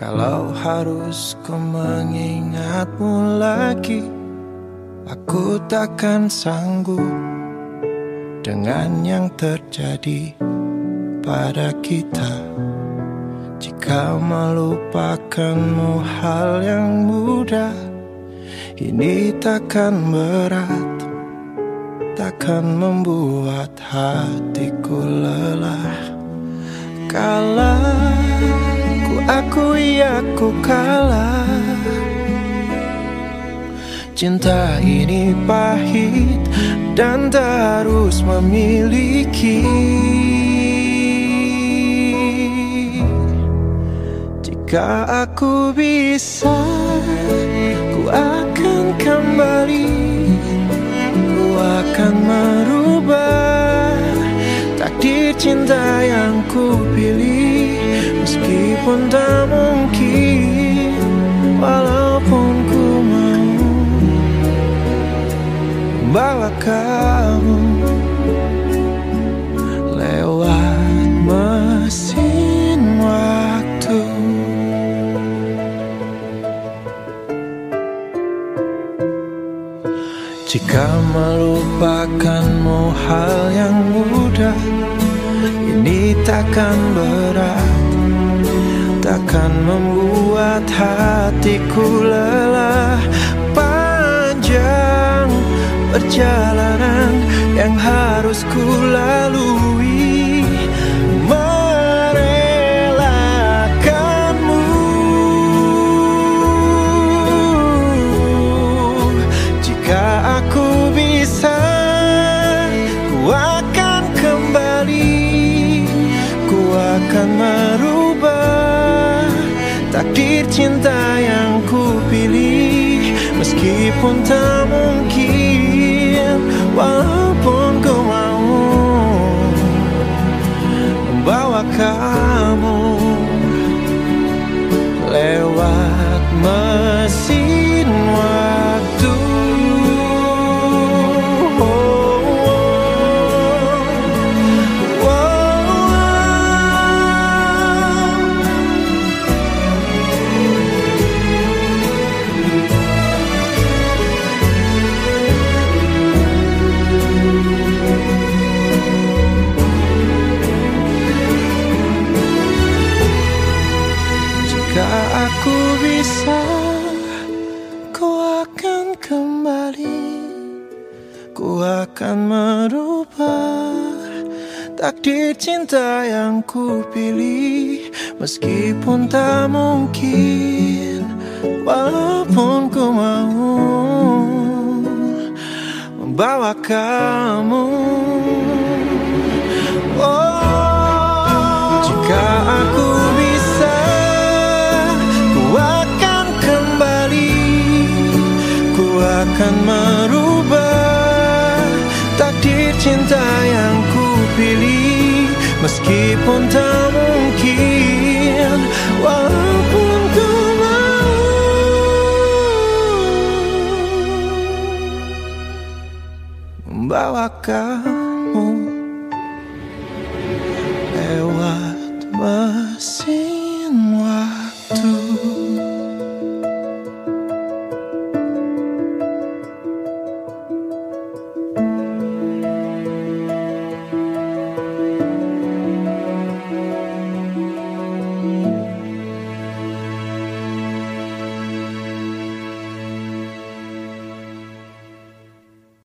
Kalau harus ku mengingatmu lagi Aku takkan sanggup Dengan yang terjadi pada kita. Jika melupakanmu hal yang mudah Ini takkan berat Takkan membuat hatiku lelah. Kalah akui aku kalah. Cinta ini pahit dan terus memiliki. Jika aku bisa, ku akan kembali. Ku akan merubah takdir cinta yang ku pilih Meskipun tak mungkin Walaupun ku mau Bawa kamu Lewat mesin waktu. Jika melupakanmu hal yang mudah Ini takkan berat takkan membuat hatiku lelah. Panjang perjalanan yang harus ku lalui Takdir cinta yang ku pilih Meskipun tak mungkin Walaupun ku mau Membawa kamu Lewat mesin aku bisa Ku akan kembali. Ku akan merubah Takdir cinta yang ku pilih. Meskipun tak mungkin Walaupun ku mau Membawa kamu akan merubah Takdir cinta yang ku pilih. Meskipun tak mungkin Walaupun ku mau Membawa kamu